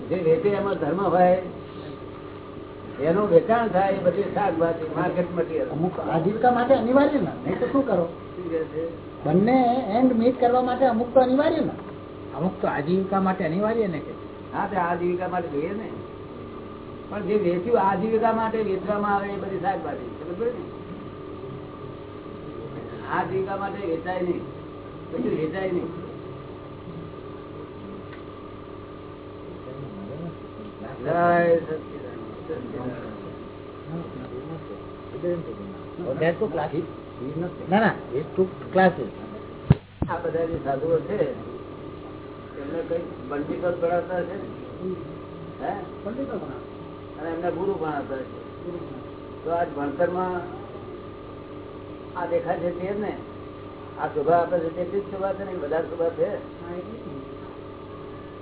જે વેચે એમાં ધર્મ હોય એનું વેચાણ થાય એ બધી શાકભાજી માર્કેટ મટીરિયલ અમુક આજીવિકા માટે અનિવાર્ય ને નહીં તો શું કરો? બંને એન્ડ મીટ કરવા માટે અમુક તો અનિવાર્ય ને. અમુક તો આજીવિકા માટે અનિવાર્ય ને કે? હા તે આજીવિકા માટે જોઈએ ને. પણ જે વેચ્યું આજીવિકા માટે વેચવામાં આવે એ બધી શાકભાજી આજીવિકા ને? માટે વેચાય નહીં પછી વેચાય નહીં. જય સચ્ચિદાનંદ. ના ના, એ ટુ ક્લાસીસ આ બધા જે સાધુઓ છે, એમને કઈ પંડિતો ભણાવતા છે અને એમને ગુરુ ભણાવતા છે તો આજ ભણતરમાં આ દેખાય છે તે ને? આ શોભા આપે છે જ શોભા છે ને? બધા શોભા છે?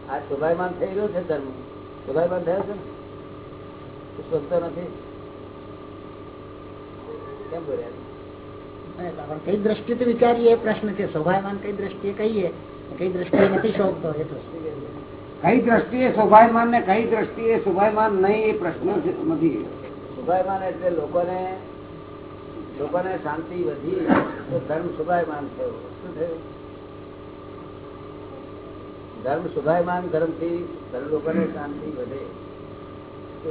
આ શોભાયમાન થઈ રહ્યો છે ધર્મ. શોભાયમાન થયો છે ને? શોધતો નથી. કેમ બોલ્યા પણ કઈ દ્રષ્ટિથી વિચારીએ એ પ્રશ્ન છે. સ્વભાવમાન કઈ દ્રષ્ટિએ કહીએ કઈ દ્રષ્ટિએ નથી શોધતો એ તો કઈ દ્રષ્ટિએ શોભાયમાન ને કઈ દ્રષ્ટિએ શોભાયમાન નહીં એ પ્રશ્ન છે નથી શુભાયમાન એટલે લોકોને લોકોને શાંતિ વધી તો ધર્મ શુભાયમાન થયો. શું થયું? ધર્મ શુભાયમાન ધર્મથી ધર્મ લોકોને શાંતિ વધે. તો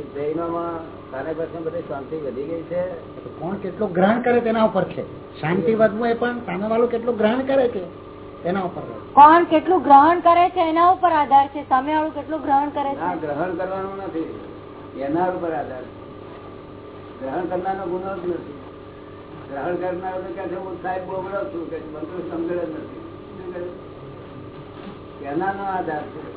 જૈનોમાં કાને બધી શાંતિ વધી ગઈ છે. કોણ કેટલું ગ્રહણ કરે તેના ઉપર છે? શાંતિ વધવું એ પણ સામે વાળું કેટલું ગ્રહણ કરે છે? તેના ઉપર કોણ કેટલું ગ્રહણ કરે છે એના ઉપર આધાર છે? સામે વાળું કેટલું ગ્રહણ કરે ના છે ગ્રહણ કરવાનું નથી. એના ઉપર આધાર. ગ્રહણ કરનારનો ગુનો જ નથી. ગ્રહણ કરનાર તો કે હું સાહેબ બોગડો છું. કે મંત્ર સમજણ જ નથી. એના નો આધાર છે.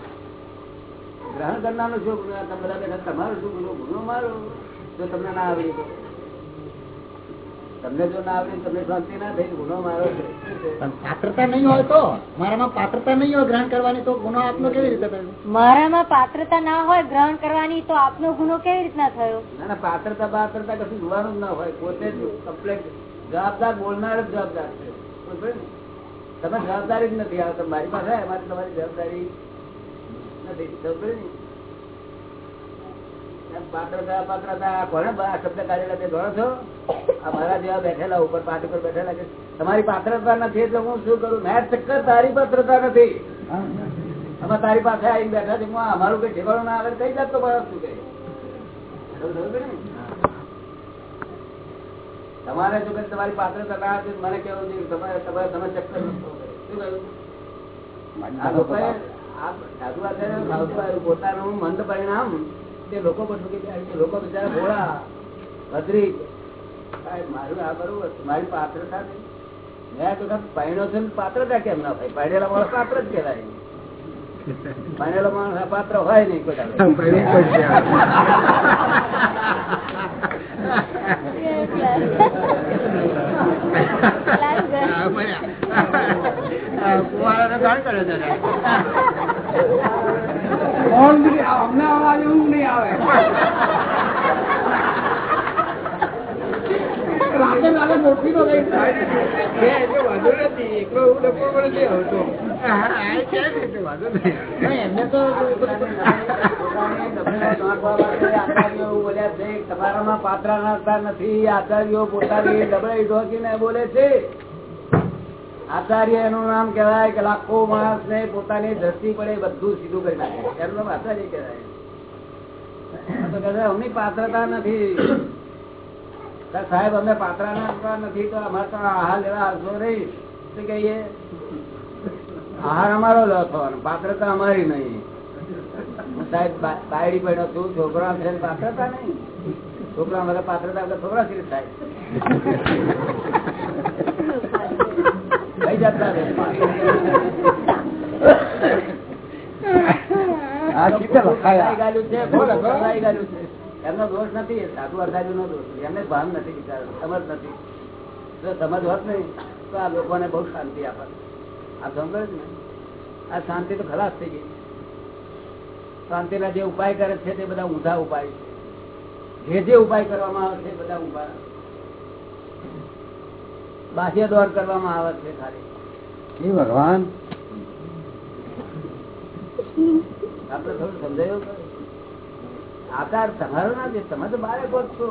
ગ્રહણ કરનારનો શું બધા બેઠા તમારો શું ગુનો? ગુનો મારો. જો તમને ના આવડી તો. તમને જો ના આવડી તમને શાંતિ ના થઈ ગુનો મારો છે. પાત્રતા નહીં હોય તો? મારામાં પાત્રતા નહીં હોય ગ્રહણ કરવાની તો ગુનો આપનો કેવી રીતે થયો? મારામાં પાત્રતા ના હોય ગ્રહણ કરવાની તો આપનો ગુનો કેવી રીતના થયો? ના ના પાત્રતા પાત્રતા કશું જોવાનું જ ના હોય. પોતે જ કમ્પ્લેટ જવાબદાર બોલનાર જ જવાબદાર છે. બરોબર ને? તમે જવાબદારી જ નથી આવતા. મારી પાસે તમારી જવાબદારી તમારી પાત્રતા નથી એટલે હું શું કરું મેં ચક્કર તારી પાત્રતા નથી અમે તારી પાસે આવીને બેઠા છે અમારું કઈ ઠેકાણું ના આવે કઈ જાત તો માણસ શું કહે તમારે જો કઈ તમારી પાત્રતા ના હતી મને કેવું જોઈએ તમારે તમે ચક્કર. શું કહ્યું પોતાનું મંદ પરિણામ તે લોકો લોકો બિચારા ભોળા ભદ્રી મારું આ બરોબર. મારી પાત્રતા મેં તો પહેણો છે પાત્રતા કેમ ના થાય? પહેણેલા માણસ પાત્ર જ કહેવાય. પહેણેલો માણસ પાત્ર હોય નહીં કોઈ. [LAUGHS] કોણ અમને અવાજ એવું નહીં આવે. [LAUGHS] રાતે મોટી નો તમારામાં પાત્ર નાખતા નથી આચાર્યો પોતાની ડબડાઈ ઢોકીને બોલે છે આચાર્ય એનું નામ કેવાય કે લાખો માણસ ને પોતાની ધરતી પડે બધું સીધું કરી નાખે એનું નામ આચાર્ય કહેવાય તો કદાચ અમની પાત્રતા નથી સાહેબ અમે પાત્રા નાખતા નથી તો અમારે તો આહાર લેવા આવશો નહીં. શું કહીએ આહાર અમારો લો થવાનો પાત્રતા અમારી નહીં. સાહેબ બાયડી પડ્યો છું છોકરા છે પાત્રતા નહીં. છોકરા વગર પાત્રતા છોકરા શી રીતે કઈ જાતના આ ચિત્ર લખાયા લખાઈ છે, ખોટું છે. એમનો દોષ નથી સાધુ અર્ધાજુ નો દોષ એમને ભાન નથી બિચારા સમજ નથી. જો સમજ હોત નહીં તો આ લોકોને બહુ શાંતિ આપત. આ સમજ ને? આ શાંતિ તો ખલાસ થઈ ગઈ. શાંતિના જે ઉપાય કરે છે તે બધા ઊંધા ઉપાય છે. જે જે ઉપાય કરવામાં આવે છે બધા ઉપાય બાહ્ય દોર કરવામાં આવે છે ખાલી. ભગવાન. આપડે થોડું સમજાયું? આકાર તમારો ના છે તમે તો બાળક છો.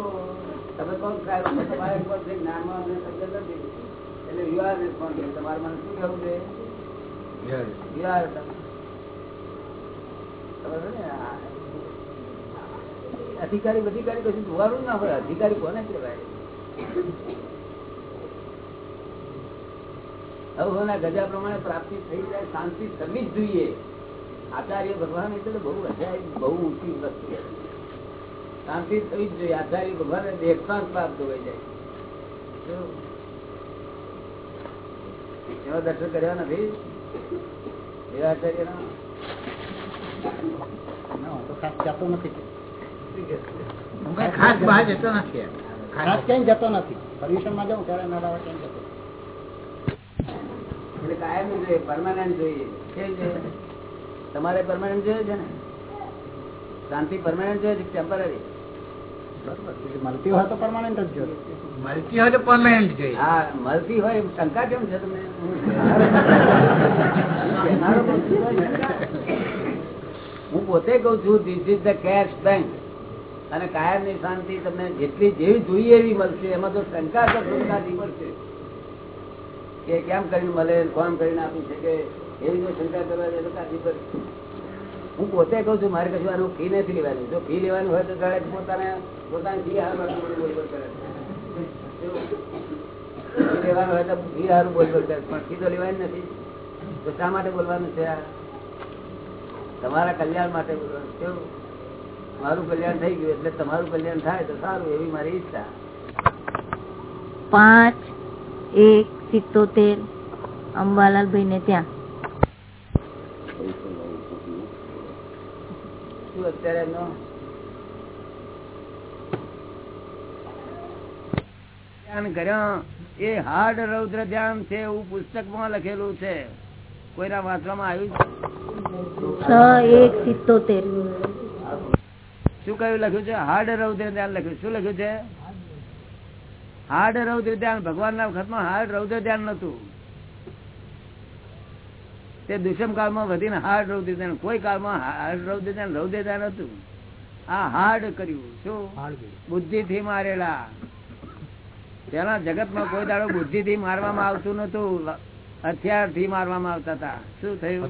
તમે કોણ કાયમ છો? જ્ઞાનમાં અમને નથી. એટલે you are responsible. તમારે મને શું કહેવું છે? અધિકારી અધિકારી કશું જોવાનું ના હોય. અધિકારી કોને કહેવાય? અવના ગજા પ્રમાણે પ્રાપ્તિ થઈ જાય શાંતિ થવી જ જોઈએ. આચાર્ય ભગવાન એટલે બહુ અજાય બહુ ઊંચી વસ્તુ શાંતિ થવી જ જોઈએ. આચાર્ય ભગવાન દેખતાંત પ્રાપ્ત હોય જાય. એવા દર્શન કર્યા નથી? એવા કેમ તમારે પરમાનન્ટ જોઈએ છે ને? શાંતિ પરમાનન્ટ જોઈએ છે ટેમ્પરરી મળતી હોય તો પરમાનન્ટ જ જોઈએ. મળતી હોય તો પરમાનન્ટ જોઈએ. હા મળતી હોય શંકા કેમ છે તમને. હું પોતે કઉ છું this is the cash bank અને કાયમની શાંતિ તમને જેટલી જેવી જોઈએ એવી મળશે. એમાં તો શંકા તો શંકાથી મળશે. કે કેમ કરીને મળે કોણ કરીને આપી શકે? એવી જો શંકા કરવા જાય તો કાઢી પડશે હું પોતે કઉ છું મારે કશું આનું ફી નથી લેવાની. જો ફી લેવાનું હોય તો પોતાને પોતાની ફી હાર ફી લેવાનું હોય તો ફી હારું બોલ બોલ કરે પણ ફી તો લેવાની નથી. તો શા માટે બોલવાનું છે આ? તમારા કલ્યાણ માટે બોલવાનું કેવું? મારું કલ્યાણ થઈ ગયું એટલે તમારું કલ્યાણ થાય તો સારું એવી મારી ઈચ્છા. પાંચ એક સિત્તોતેર. અંબાલાલભાઈ ને ત્યાં શું અત્યારે એમનો ધ્યાન કર્યો. એ હાર્ડ રૌદ્ર ધ્યાન છે એવું પુસ્તકમાં લખેલું છે. કોઈના વાંચવામાં આવ્યું છે? શું કયું લખ્યું છે? હાર્ડ રૌદ્ર ધ્યાન લખ્યું. શું લખ્યું છે? હાર્ડ રૌદ્ર ધ્યાન. ભગવાનના વખતમાં હાર્ડ રૌદ્ર ધ્યાન નતું તે દુષ્મ કાળમાં વધીને હાર્ડ રૌદ્ર ધ્યાન કોઈ કાળમાં હાર્ડ રૌદ્ર ધ્યાન રૌદ્ર ધ્યાન હતું આ હાર્ડ કર્યું. શું? બુદ્ધિ થી મારેલા. પેલા જગતમાં કોઈ દાડો બુદ્ધિ થી મારવામાં આવતું નતું હથિયારથી મારવામાં આવતા હતા. શું થયું?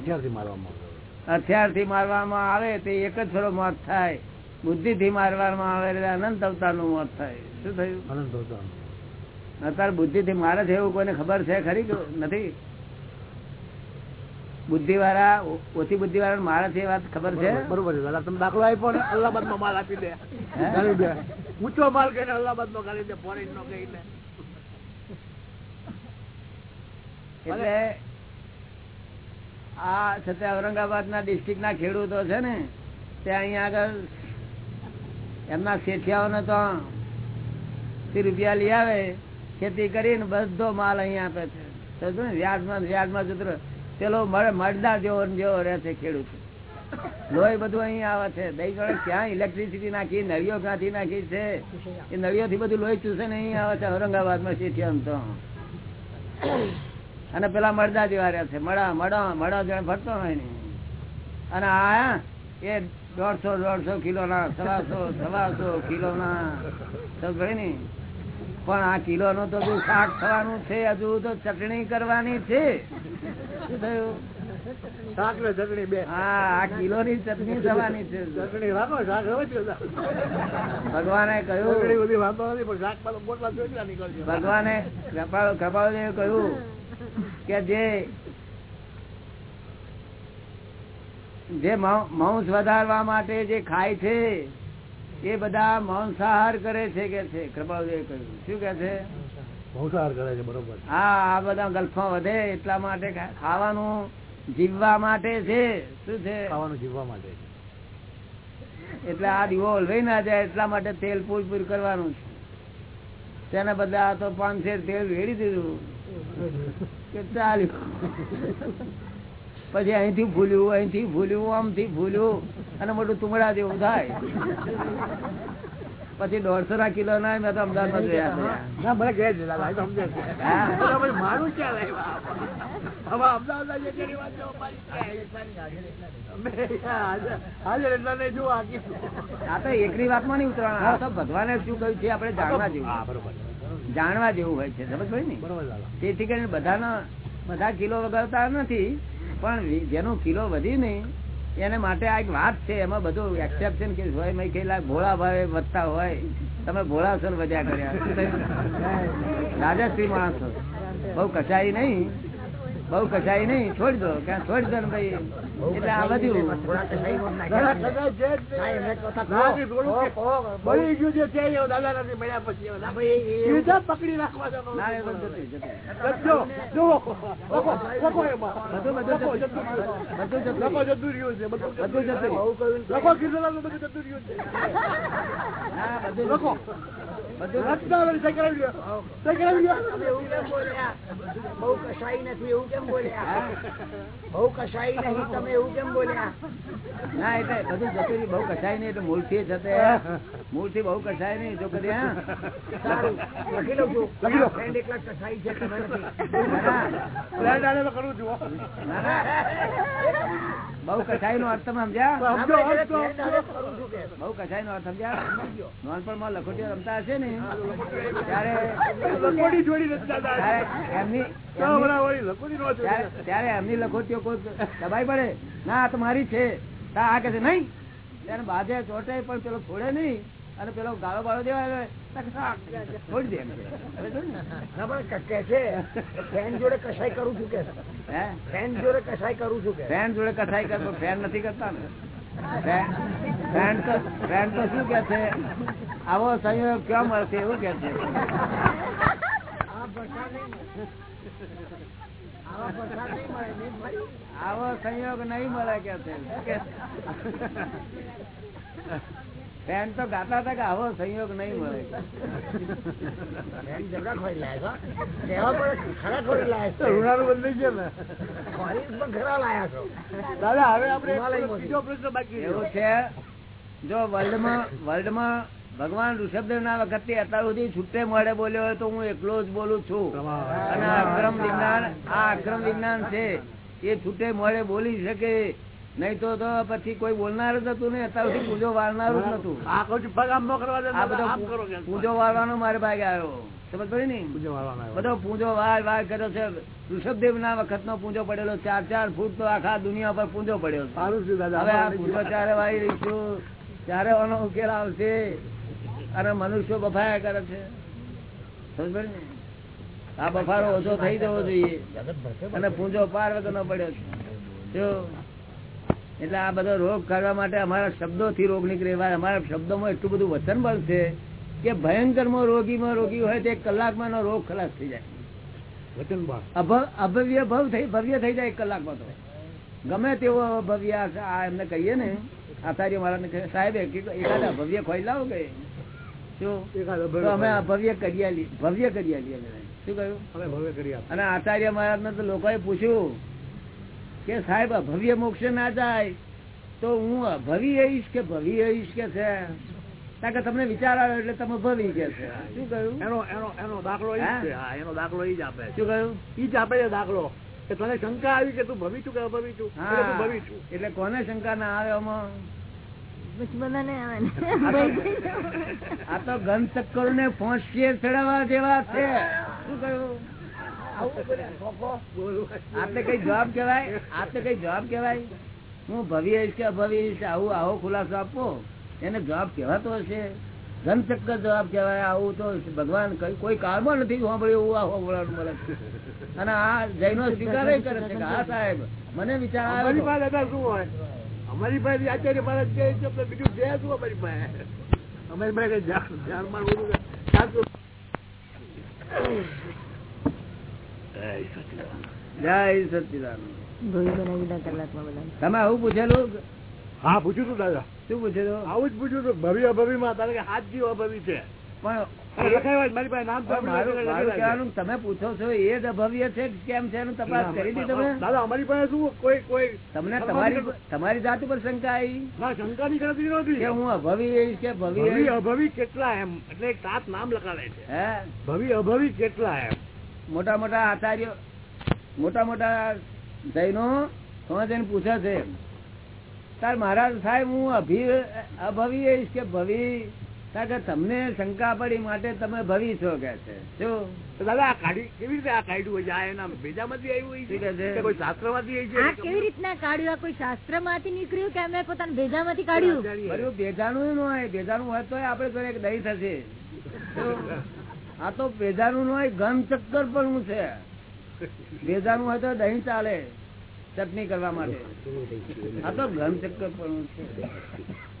હથિયારથી મારવામાં આવે તે એક જ થોડો મોત થાય. બુદ્ધિ થી મારવામાં આવે અનંત અવતારનું મોત થાય. શું થયું? અત્યારે બુદ્ધિ થી મારે છે એવું કોઈને ખબર છે ખરી નથી? બુદ્ધિ વાળા ઓછી બુદ્ધિ વાળા મારે છે એ વાત ખબર છે? બરોબર છે. તમે દાખલો આપ્યો ને અલ્હાબાદમાં માલ આપી દે. ઊંચો માલ કહીને અલ્હાબાદમાં ગાળી દે ફોરેન નો કહીને. એટલે આ છતાં ઔરંગાબાદ ના ડિસ્ટ્રિક્ટ ના ખેડૂતો છે ને તે અહીંયા આગળ એમના શેઠિયાઓને તો સી રૂપિયા લઈ આવે ખેતી કરીને બધો માલ અહીંયા આપે છે. વ્યાજમાં વ્યાજમાં જતો. પેલો મળ- જેવો જેવો રહે છે ખેડૂત. લોહી બધું અહીંયા આવે છે. દહીં જોડે ક્યાં ઇલેક્ટ્રિસિટી નાખી, નળીઓ ક્યાંથી નાખી છે? એ નળીઓથી બધું લોહી ચૂસે ને અહીં આવે છે ઔરંગાબાદમાં શેઠિયાઓને તો. અને પેલા મળદા જેવા રહ્યા છે. મળા મળા મળા જણ ફરતો હોય ને. અને આ એ દોઢસો દોઢસો કિલો ના સવાસો સવાસો કિલો ના સમજાય ને પણ આ કિલો નું તો હજુ શાક થવાનું છે હજુ તો ચટણી કરવાની છે. શું થયું? શાક ને ચટણી બે. હા આ કિલો ની ચટણી થવાની છે. ચટણી રાખો શાક હવે જ બધા. ભગવાને કહ્યું. બધી વાંધો નથી પણ શાક પાછો ગોટલા ચોટલા નીકળશે. ભગવાને કપાળ કહ્યું કે જે જે માંસ વધારવા માટે જે ખાય છે એ બધા માંસાહાર કરે છે કે છે? કૃપાલજી કહ્યું. શું કે છે? ભંસાર કરે છે બરોબર. હા આ બધા ગલ્ફમાં વધે એટલા માટે ખાવાનું જીવવા માટે છે. શું છે? ખાવાનું જીવવા માટે એટલે આ દીવો હલવાઈ ના જાય એટલા માટે તેલ પૂર પૂર કરવાનું છે. તેના બદલે આ તો પાંચસેર તેલ વેડી દીધું. કે ચાલ્યું. પછી અહીંથી ભૂલ્યું અહીંથી ભૂલ્યું આમથી ભૂલ્યું અને મોટું તુમડા જેવું થાય. પછી દોઢસો ના કિલો ના મેં તો જોયા અમદાવાદ જે કરી વાત છે, મારી ક્યાં આવી? અમે હાજર- હાજર એટલા ને જો આખી આ તો એકની વાતમાં નહીં ઉતરવાનું. આ તો ભગવાને શું કહ્યું છે આપડે જાણવા જેવું. જાણવા જેવું હોય છે સમજ પડી ને? તેથી કરીને બધાના બધા કિલો વગાડતા નથી. પણ જેનો કિલો વધી નહીં એને માટે આ એક વાત છે એમાં બધું એક્સેપ્શન કે હોય મેં કહેલા ભોળા ભાવે વધતા હોય તમે ભોળાસર વધ્યા કર્યા. [LAUGHS] રાજાશ્રી માણસો. બહુ કચાઈ નહીં. બહુ કસાઈ નહીં છોડી દો ક્યાં છોડી દો ને ભાઈ એટલે આ બધું બધું કસાઈ નથી એવું કેમ બોલ્યા? બહુ કસાઈ નહીં તમે એવું કેમ બોલ્યા? ના એટલે બધું જતું બહુ કસાય નહીં એટલે મૂળથી જતે મૂળથી બહુ કસાય નહીં જો કદી સારું લખી લઉં છું. લખી લો. ફ્રેન્ડ એકલા કસાઈ છે તમે નથી? ના, ફ્રેન્ડ આને તો કરું છું હો. ના, ના. બહુ કસાય નો અર્થ સમજ્યા? બહુ કસાય નો અર્થ સમજ્યા? નાનપણમાં લખોટીઓ રમતા હશે ને? ત્યારે એમની ત્યારે ત્યારે એમની લખોટીઓ કોઈ દબાઈ પડે? ના આ તો મારી છે. આ કે છે નહીં? ત્યારે બાજે ચોટે પણ પેલો છોડે નહીં અને પેલો ગાળો બાળો દેવા આવે, કે છોડી દે કે. છે ફ્રેન્ડ જોડે કસાઈ કરું છું કે? હે? જોડે કસાઈ કરું છું કે? ફ્રેન્ડ જોડે કથાઈ કરતો ફ્રેન્ડ નથી કરતા ને. તો શું કે છે? આવો સંયોગ ક્યાં મળશે એવું કે છે? આવા સંયોગ નહીં મળે કે ફ્રેન્ડ તો ગાતા હતા કે આવો સંયોગ નહીં મળે ફ્રેન્ડ ઝઘડા ખોરી લાયા છો? ખરા ખોરી લાયા છો? ઋણાનું બંધ થઈ ને. પણ ખરા લાયા છો? દાદા હવે આપણે બીજો પ્રશ્ન બાકી છે. એવું છે જો વર્લ્ડમાં વર્લ્ડમાં ભગવાન ઋષભદેવ ના વખતથી અત્યાર સુધી છૂટે મોડે બોલ્યો હોય તો હું એકલો જ બોલું છું. અને અક્રમ વિજ્ઞાન આ અક્રમ વિજ્ઞાન છે. એ છૂટે મોડે બોલી શકે. નહીં તો પછી કોઈ બોલનાર જ હતું ને અત્યાર સુધી પૂજો વાળનારું જ નતું પૂજો વાળવાનો મારે ભાગ આવ્યો. સમજ પડી ને. બધો પૂંજો વાર વાર કર્યો છે. ઋષભદેવ ના વખત નો પૂંજો પડેલો ચાર ચાર ફૂટ તો આખા દુનિયા પર પૂંજો પડ્યો સારું છે દાદા. હવે આ પૂંજો ચારે વાળી રહીશું. ત્યારે આનો ઉકેલ આવશે. અને મનુષ્યો બફાયા કરે છે. સમજ ને? આ બફારો ઓછો થઈ જવો જોઈએ. અને પૂંજો પાર વગરનો પડ્યો છે. એટલે આ બધો રોગ કરવા માટે અમારા શબ્દોથી રોગ નીકળે. અમારા શબ્દોમાં એટલું બધું વચન બળ છે કે ભયંકરમાં રોગીમાં રોગી હોય તો એક કલાકમાં એનો રોગ ખલાસ થઈ જાય. વચન અભવ્ય ભવ થઈ ભવ્ય થઈ જાય એક કલાકમાં તો. ગમે તેવો અભવ્ય આ- એમને કહીએ ને આચાર્ય મારા કહે સાહેબ એક- એકાદ અભવ્ય ખોઈ લાવો કે શું એકાદ તો અભવ્ય અમે અભવ્ય કરી ભવ્ય કરી શું કહ્યું? હવે ભવ્ય કરી અને આચાર્ય મહારાજ તો લોકોએ પૂછ્યું કે સાહેબ ભવ્ય મોક્ષ ના જાય તો હું અભવી આવીશ કે ભવી આવીશ કે છે? કારણ કે તમને વિચાર આવ્યો એટલે તમે ભવી કે છે. શું કહ્યું? એનો એનો એનો દાખલો? એનો દાખલો ઈ જ આપે શું કહ્યું? ઈ જ આપે દાખલો. કે તને શંકા આવી કે તું ભવી છું કે અભવી છું? ભવી છું. એટલે કોને શંકા ના આવે આમાં? ને આ તો ગન ચક્કર ને ફોંસીએ ચડાવવા જેવા છે. શું કહ્યું આટલે કઈ જવાબ કેવાય આટલે કઈ જવાબ કેવાય હું ભવી કે અભવી આવું આવો ખુલાસો આપો. એને જવાબ કેવાતો હશે. ઘન ચક્કર જવાબ કેવાય આવું તો ભગવાન કઈ કોઈ કાળમાં નથી સાંભળ્યું એવું આવો મળે છે. અને આ જૈનો સ્વીકાર કરે છે હા સાહેબ મને વિચાર દાદા શું હોય? અમારી પાસે આચાર્ય મહારાજ જે છે આપણે બીજું છે શું અમારી પાસે? અમારી પાસે ધ્યાન જય તમે આવું પૂછેલું? હા પૂછ્યું તું દાદા. શું પૂછેલું? આવું જ પૂછ્યું તું. ભવ્ય અભવી માં તારે કે હાથ જીવ અભવી છે. પણ તમે પૂછો છો એ જ અભવ્ય છે કેમ છે એનું તપાસ કરી દી તમે? દાદા અમારી પાસે શું કોઈ કોઈ તમને તમારી તમારી જાત ઉપર શંકા આવી? શંકા ની ગણતરી નહોતી. કે હું અભવી કે ભવી ભવી અભવી કેટલા એમ એટલે સાત નામ લખાવે છે. હે? ભવી અભવી કેટલા એમ? મોટા મોટા આચાર્ય મોટા મોટા જૈનો તમે જઈને પૂછે છે. તાર મહારાજ સાહેબ હું અભી અભવી કે ભવી? કે તમને શંકા પડી માટે તમે ભવી છો કે છે. શું દાદા કાઢી કેવી રીતે આ કાઢ્યું હોય? આ એના ભેજામાંથી આવ્યું હોય છે? છે? કોઈ શાસ્ત્રમાંથી આ છે? કેવી રીતના કાઢ્યું? આ કોઈ શાસ્ત્ર નીકળ્યું કે અમે પોતાના ભેજામાંથી કાઢ્યું? ભેજાનું ન હોય. ભેજાનું હોય તો આપડે તો દહીં થશે. તો આ તો ભેજાનું ન હોય ઘન ચક્કર પણ છે. ભેજાનું હોય તો દહીં ચાલે ચટણી કરવા માટે. આ તો ઘન ચક્કર પણ છે.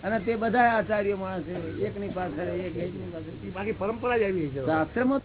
અને તે બધા આચાર્ય માણસ એક એકની પાછળ એક એકની પાછળ. બાકી પરંપરા જ આવી છે. શાસ્ત્રમાં